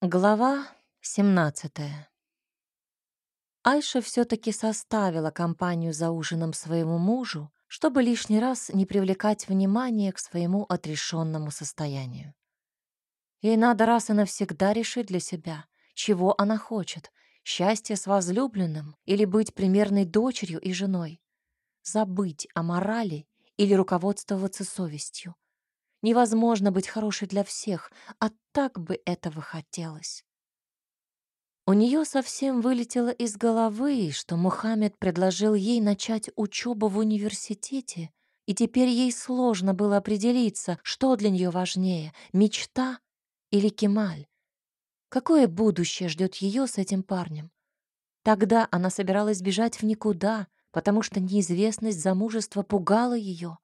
Глава 17 Айша все таки составила компанию за ужином своему мужу, чтобы лишний раз не привлекать внимание к своему отрешенному состоянию. Ей надо раз и навсегда решить для себя, чего она хочет — счастье с возлюбленным или быть примерной дочерью и женой, забыть о морали или руководствоваться совестью. Невозможно быть хорошей для всех, а так бы этого хотелось. У нее совсем вылетело из головы, что Мухаммед предложил ей начать учебу в университете, и теперь ей сложно было определиться, что для нее важнее — мечта или Кемаль. Какое будущее ждет ее с этим парнем? Тогда она собиралась бежать в никуда, потому что неизвестность замужества пугала ее.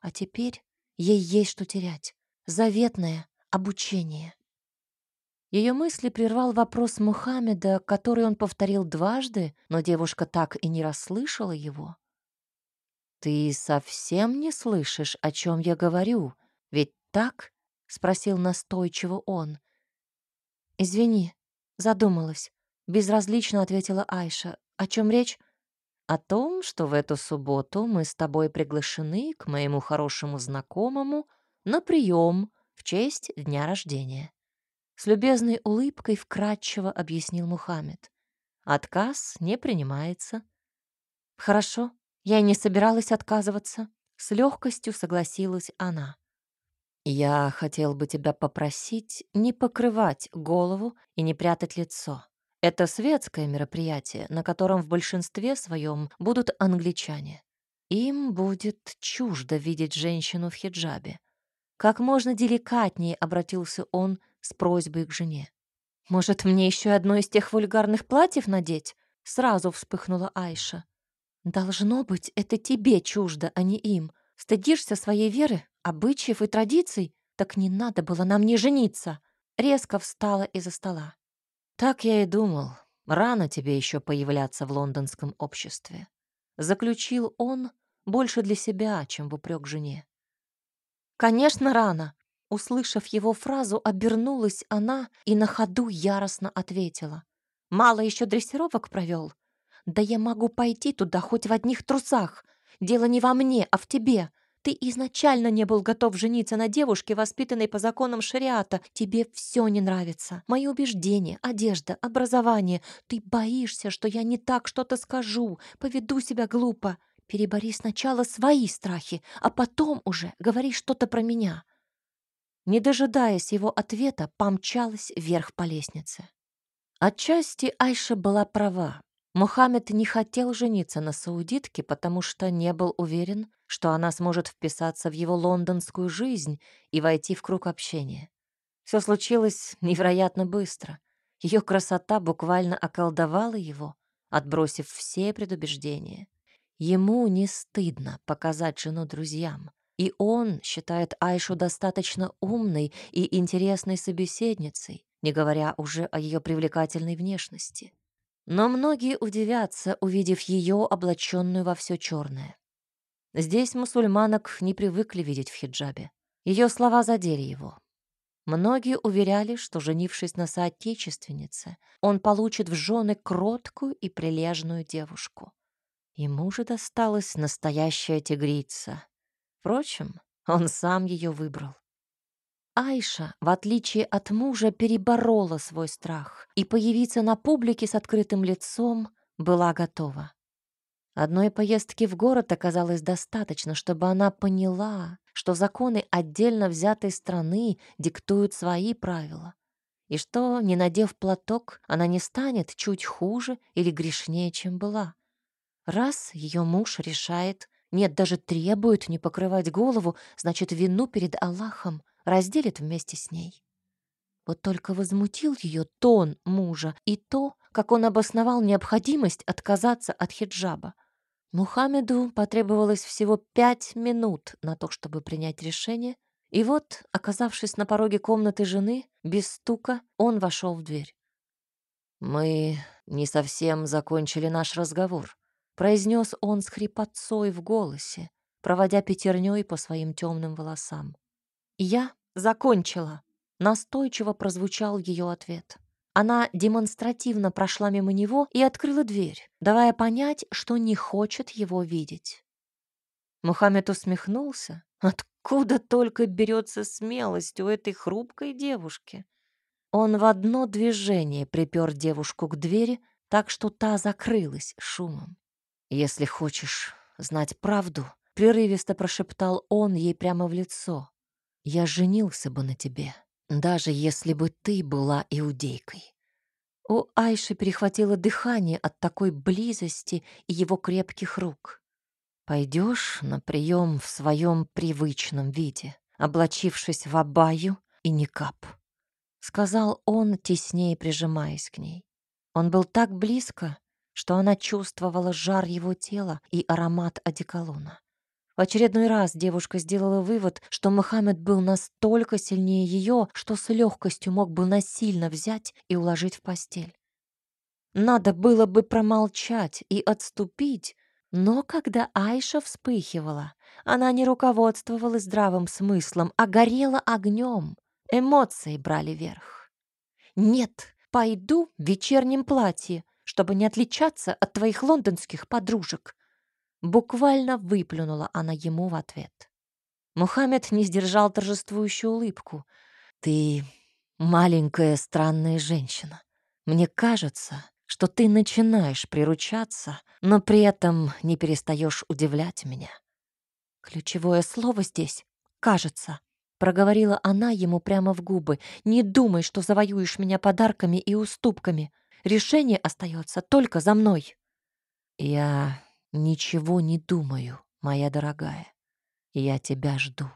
А теперь Ей есть что терять. Заветное обучение. Ее мысли прервал вопрос Мухаммеда, который он повторил дважды, но девушка так и не расслышала его. «Ты совсем не слышишь, о чем я говорю? Ведь так?» — спросил настойчиво он. «Извини, задумалась», — безразлично ответила Айша. «О чем речь?» О том, что в эту субботу мы с тобой приглашены к моему хорошему знакомому на прием в честь дня рождения. С любезной улыбкой вкратчиво объяснил Мухаммед. Отказ не принимается. Хорошо, я и не собиралась отказываться. С легкостью согласилась она. Я хотел бы тебя попросить не покрывать голову и не прятать лицо. Это светское мероприятие, на котором в большинстве своем будут англичане. Им будет чуждо видеть женщину в хиджабе. Как можно деликатнее обратился он с просьбой к жене. «Может, мне еще одно из тех вульгарных платьев надеть?» Сразу вспыхнула Айша. «Должно быть, это тебе чуждо, а не им. Стыдишься своей веры, обычаев и традиций? Так не надо было нам не жениться!» Резко встала из-за стола. Так я и думал. Рано тебе еще появляться в лондонском обществе. Заключил он больше для себя, чем в упрек жене. Конечно, рано. Услышав его фразу, обернулась она и на ходу яростно ответила. Мало еще дрессировок провел. Да я могу пойти туда хоть в одних трусах. Дело не во мне, а в тебе. Ты изначально не был готов жениться на девушке, воспитанной по законам шариата. Тебе все не нравится. Мои убеждения, одежда, образование. Ты боишься, что я не так что-то скажу, поведу себя глупо. Перебори сначала свои страхи, а потом уже говори что-то про меня». Не дожидаясь его ответа, помчалась вверх по лестнице. Отчасти Айша была права. Мухаммед не хотел жениться на саудитке, потому что не был уверен, что она сможет вписаться в его лондонскую жизнь и войти в круг общения. Все случилось невероятно быстро. Ее красота буквально околдовала его, отбросив все предубеждения. Ему не стыдно показать жену друзьям, и он считает Айшу достаточно умной и интересной собеседницей, не говоря уже о ее привлекательной внешности. Но многие удивятся, увидев ее облаченную во все черное. Здесь мусульманок не привыкли видеть в хиджабе. Ее слова задели его. Многие уверяли, что, женившись на соотечественнице, он получит в жены кроткую и прилежную девушку. Ему же досталась настоящая тигрица. Впрочем, он сам ее выбрал. Айша, в отличие от мужа, переборола свой страх и появиться на публике с открытым лицом была готова. Одной поездки в город оказалось достаточно, чтобы она поняла, что законы отдельно взятой страны диктуют свои правила, и что, не надев платок, она не станет чуть хуже или грешнее, чем была. Раз ее муж решает, нет, даже требует не покрывать голову, значит, вину перед Аллахом разделит вместе с ней. Вот только возмутил ее тон мужа и то, как он обосновал необходимость отказаться от хиджаба. Мухаммеду потребовалось всего пять минут на то, чтобы принять решение, и вот, оказавшись на пороге комнаты жены, без стука он вошел в дверь. «Мы не совсем закончили наш разговор», — произнес он с хрипотцой в голосе, проводя пятерней по своим темным волосам. «Я закончила», Настойчиво прозвучал ее ответ. Она демонстративно прошла мимо него и открыла дверь, давая понять, что не хочет его видеть. Мухаммед усмехнулся. Откуда только берется смелость у этой хрупкой девушки? Он в одно движение припер девушку к двери, так что та закрылась шумом. «Если хочешь знать правду», — прерывисто прошептал он ей прямо в лицо, «я женился бы на тебе, даже если бы ты была иудейкой». У Айши перехватило дыхание от такой близости и его крепких рук. Пойдешь на прием в своем привычном виде, облачившись в абаю и никап, сказал он, теснее прижимаясь к ней. Он был так близко, что она чувствовала жар его тела и аромат одеколона. В очередной раз девушка сделала вывод, что Мухаммед был настолько сильнее ее, что с легкостью мог бы насильно взять и уложить в постель. Надо было бы промолчать и отступить, но когда Айша вспыхивала, она не руководствовалась здравым смыслом, а горела огнем. Эмоции брали верх. «Нет, пойду в вечернем платье, чтобы не отличаться от твоих лондонских подружек», буквально выплюнула она ему в ответ. Мухаммед не сдержал торжествующую улыбку. «Ты маленькая странная женщина. Мне кажется, что ты начинаешь приручаться, но при этом не перестаешь удивлять меня. Ключевое слово здесь «кажется», — проговорила она ему прямо в губы. «Не думай, что завоюешь меня подарками и уступками. Решение остается только за мной». «Я ничего не думаю, моя дорогая. Я тебя жду».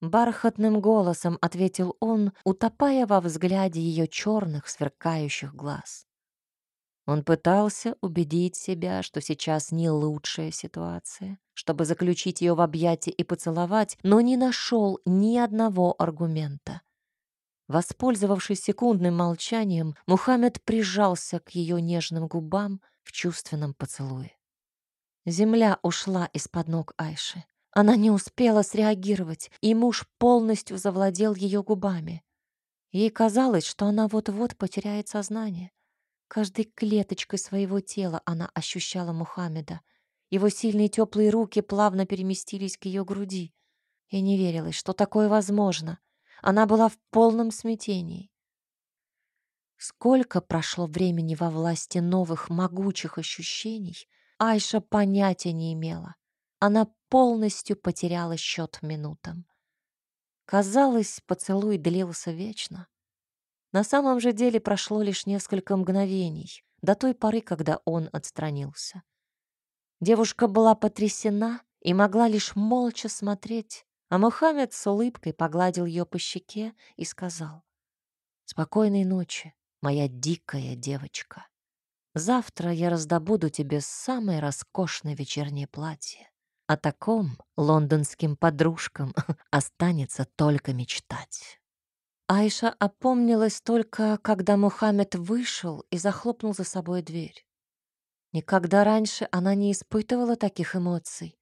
Бархатным голосом ответил он, утопая во взгляде ее черных сверкающих глаз. Он пытался убедить себя, что сейчас не лучшая ситуация, чтобы заключить ее в объятия и поцеловать, но не нашел ни одного аргумента. Воспользовавшись секундным молчанием, Мухаммед прижался к ее нежным губам в чувственном поцелуе. Земля ушла из-под ног Айши. Она не успела среагировать, и муж полностью завладел ее губами. Ей казалось, что она вот-вот потеряет сознание. Каждой клеточкой своего тела она ощущала Мухаммеда. Его сильные теплые руки плавно переместились к ее груди. И не верилось, что такое возможно. Она была в полном смятении. Сколько прошло времени во власти новых могучих ощущений, Айша понятия не имела. Она полностью потеряла счет минутам. Казалось, поцелуй длился вечно. На самом же деле прошло лишь несколько мгновений, до той поры, когда он отстранился. Девушка была потрясена и могла лишь молча смотреть, а Мухаммед с улыбкой погладил ее по щеке и сказал «Спокойной ночи, моя дикая девочка. Завтра я раздобуду тебе самое роскошное вечернее платье. О таком лондонским подружкам останется только мечтать». Айша опомнилась только, когда Мухаммед вышел и захлопнул за собой дверь. Никогда раньше она не испытывала таких эмоций.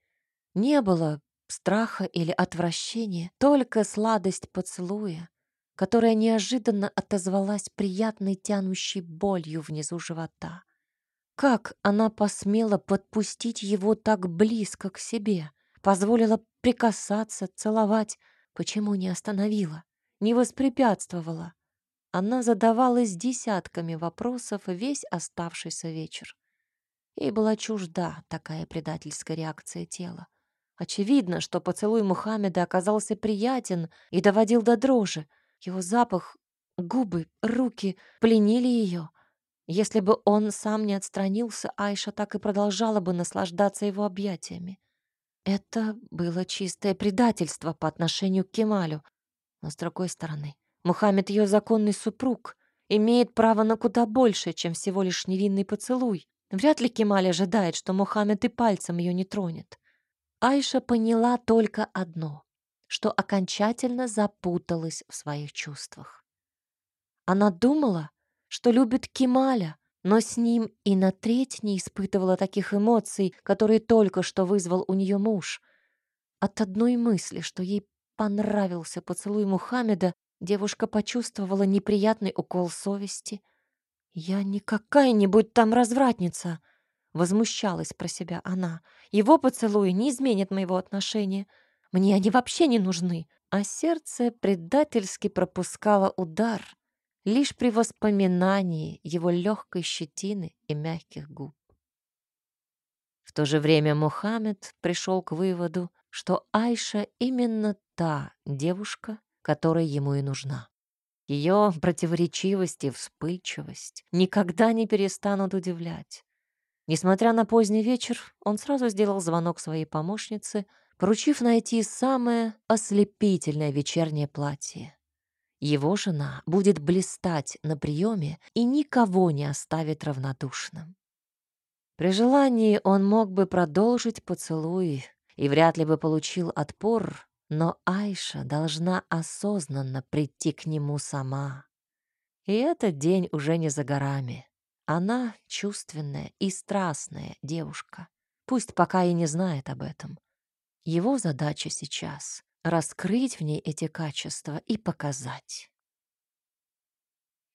Не было страха или отвращения, только сладость поцелуя, которая неожиданно отозвалась приятной тянущей болью внизу живота. Как она посмела подпустить его так близко к себе, позволила прикасаться, целовать, почему не остановила? не воспрепятствовала. Она задавалась десятками вопросов весь оставшийся вечер. Ей была чужда такая предательская реакция тела. Очевидно, что поцелуй Мухаммеда оказался приятен и доводил до дрожи. Его запах, губы, руки пленили ее. Если бы он сам не отстранился, Айша так и продолжала бы наслаждаться его объятиями. Это было чистое предательство по отношению к Кемалю, но с другой стороны, Мухаммед ее законный супруг, имеет право на куда больше, чем всего лишь невинный поцелуй. Вряд ли Кемаль ожидает, что Мухаммед и пальцем ее не тронет. Айша поняла только одно, что окончательно запуталась в своих чувствах. Она думала, что любит Кемаля, но с ним и на треть не испытывала таких эмоций, которые только что вызвал у нее муж. От одной мысли, что ей понравился поцелуй Мухаммеда, Девушка почувствовала неприятный укол совести. «Я не какая-нибудь там развратница!» Возмущалась про себя она. «Его поцелуи не изменят моего отношения. Мне они вообще не нужны». А сердце предательски пропускало удар лишь при воспоминании его легкой щетины и мягких губ. В то же время Мухаммед пришел к выводу, что Айша именно та девушка, которая ему и нужна. Ее противоречивость и вспыльчивость никогда не перестанут удивлять. Несмотря на поздний вечер, он сразу сделал звонок своей помощнице, поручив найти самое ослепительное вечернее платье. Его жена будет блистать на приеме и никого не оставит равнодушным. При желании он мог бы продолжить поцелуй и вряд ли бы получил отпор, но Айша должна осознанно прийти к нему сама. И этот день уже не за горами. Она чувственная и страстная девушка, пусть пока и не знает об этом. Его задача сейчас — раскрыть в ней эти качества и показать.